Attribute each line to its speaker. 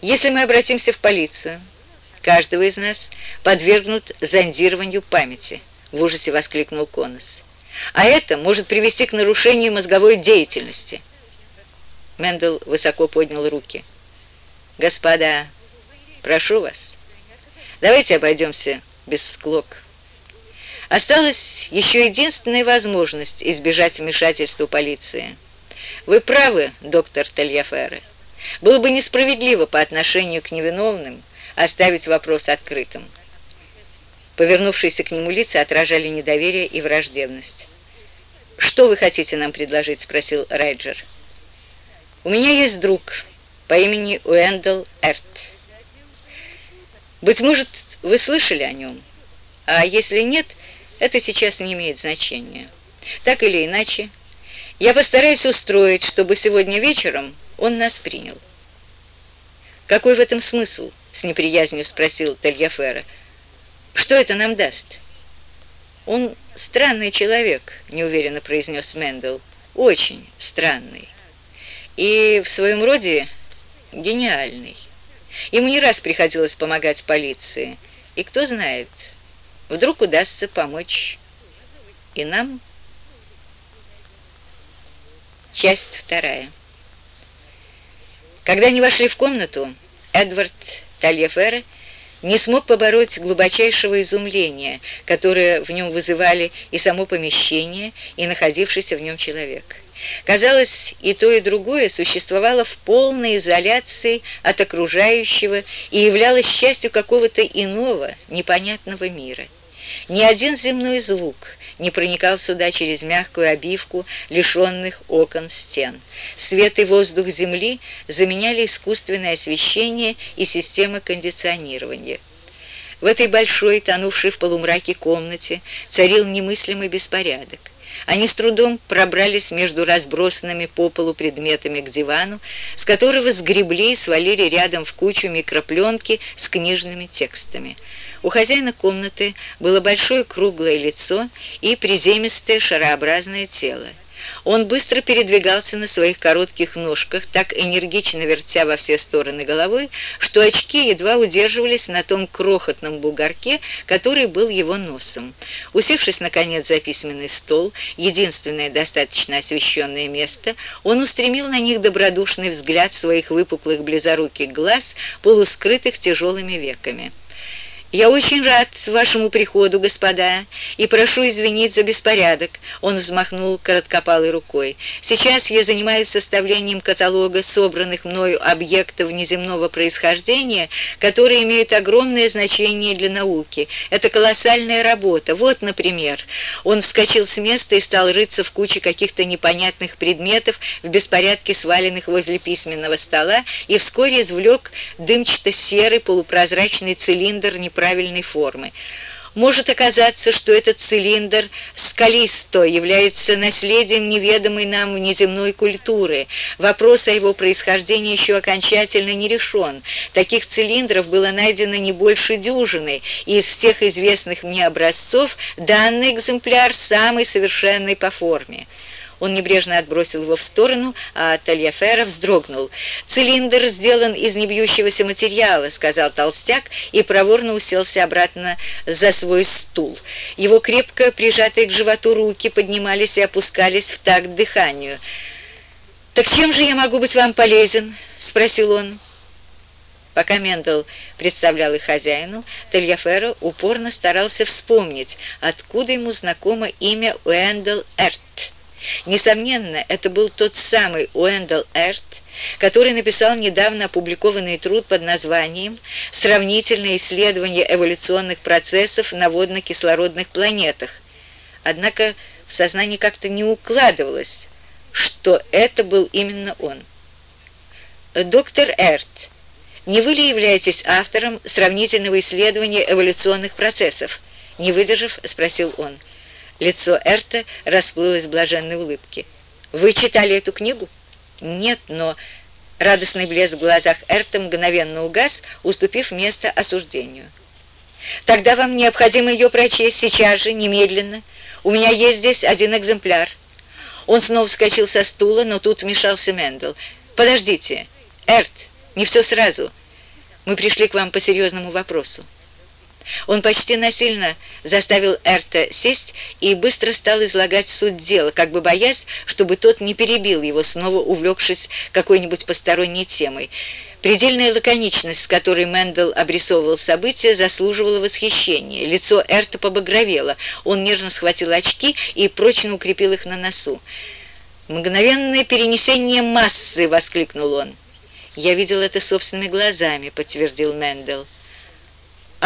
Speaker 1: Если мы обратимся в полицию, каждого из нас подвергнут зондированию памяти, в ужасе воскликнул Конос. А это может привести к нарушению мозговой деятельности. Мендел высоко поднял руки. «Господа, прошу вас, давайте обойдемся без склок». Осталась еще единственная возможность избежать вмешательства полиции. Вы правы, доктор Тельяфере. Было бы несправедливо по отношению к невиновным оставить вопрос открытым. Повернувшиеся к нему лица отражали недоверие и враждебность. «Что вы хотите нам предложить?» — спросил Райджер. «У меня есть друг по имени Уэндел Эрт. Быть может, вы слышали о нем, а если нет, это сейчас не имеет значения. Так или иначе, я постараюсь устроить, чтобы сегодня вечером он нас принял». «Какой в этом смысл?» — с неприязнью спросил Тельяфера. «Что это нам даст?» «Он странный человек», — неуверенно произнес Мендел. «Очень странный. И в своем роде гениальный. Ему не раз приходилось помогать полиции. И кто знает, вдруг удастся помочь и нам». Часть вторая. Когда они вошли в комнату, Эдвард Тальефере не смог побороть глубочайшего изумления, которое в нем вызывали и само помещение, и находившийся в нем человек. Казалось, и то, и другое существовало в полной изоляции от окружающего и являлось частью какого-то иного, непонятного мира. Ни один земной звук, не проникал сюда через мягкую обивку лишенных окон стен. Свет и воздух Земли заменяли искусственное освещение и системы кондиционирования. В этой большой, тонувшей в полумраке комнате царил немыслимый беспорядок. Они с трудом пробрались между разбросанными по полу предметами к дивану, с которого сгребли и свалили рядом в кучу микропленки с книжными текстами. У хозяина комнаты было большое круглое лицо и приземистое шарообразное тело. Он быстро передвигался на своих коротких ножках, так энергично вертя во все стороны головой, что очки едва удерживались на том крохотном бугорке, который был его носом. Усевшись, наконец, за письменный стол, единственное достаточно освещенное место, он устремил на них добродушный взгляд своих выпуклых близоруких глаз, полускрытых тяжелыми веками. «Я очень рад вашему приходу, господа, и прошу извинить за беспорядок», — он взмахнул короткопалой рукой. «Сейчас я занимаюсь составлением каталога собранных мною объектов неземного происхождения, которые имеют огромное значение для науки. Это колоссальная работа. Вот, например...» Он вскочил с места и стал рыться в куче каких-то непонятных предметов в беспорядке сваленных возле письменного стола и вскоре извлек дымчато-серый полупрозрачный цилиндр неправильной формы. Может оказаться, что этот цилиндр скалисто является наследием неведомой нам внеземной культуры. Вопрос о его происхождении еще окончательно не решен. Таких цилиндров было найдено не больше дюжины, и из всех известных мне образцов данный экземпляр самый совершенный по форме. Он небрежно отбросил его в сторону, а Тальяфера вздрогнул. «Цилиндр сделан из небьющегося материала», — сказал толстяк и проворно уселся обратно за свой стул. Его крепко прижатые к животу руки поднимались и опускались в такт дыханию. «Так чем же я могу быть вам полезен?» — спросил он. Пока Мендел представлял их хозяину, Тельяферо упорно старался вспомнить, откуда ему знакомо имя Уэндел Эрт. Несомненно, это был тот самый Уэндел Эрт, который написал недавно опубликованный труд под названием «Сравнительное исследование эволюционных процессов на водно-кислородных планетах». Однако в сознании как-то не укладывалось, что это был именно он. «Доктор Эрт, не вы ли являетесь автором сравнительного исследования эволюционных процессов?» Не выдержав, спросил он. Лицо Эрта расплылось в блаженной улыбке. «Вы читали эту книгу?» «Нет, но...» Радостный блеск в глазах Эрта мгновенно угас, уступив место осуждению. «Тогда вам необходимо ее прочесть сейчас же, немедленно. У меня есть здесь один экземпляр». Он снова вскочил со стула, но тут вмешался Мендел. «Подождите, Эрт, не все сразу. Мы пришли к вам по серьезному вопросу». Он почти насильно заставил Эрта сесть и быстро стал излагать суть дела, как бы боясь, чтобы тот не перебил его, снова увлекшись какой-нибудь посторонней темой. Предельная лаконичность, с которой Мэндел обрисовывал события, заслуживала восхищения. Лицо Эрта побагровело, он нервно схватил очки и прочно укрепил их на носу. «Мгновенное перенесение массы!» — воскликнул он. «Я видел это собственными глазами», — подтвердил Мэндел.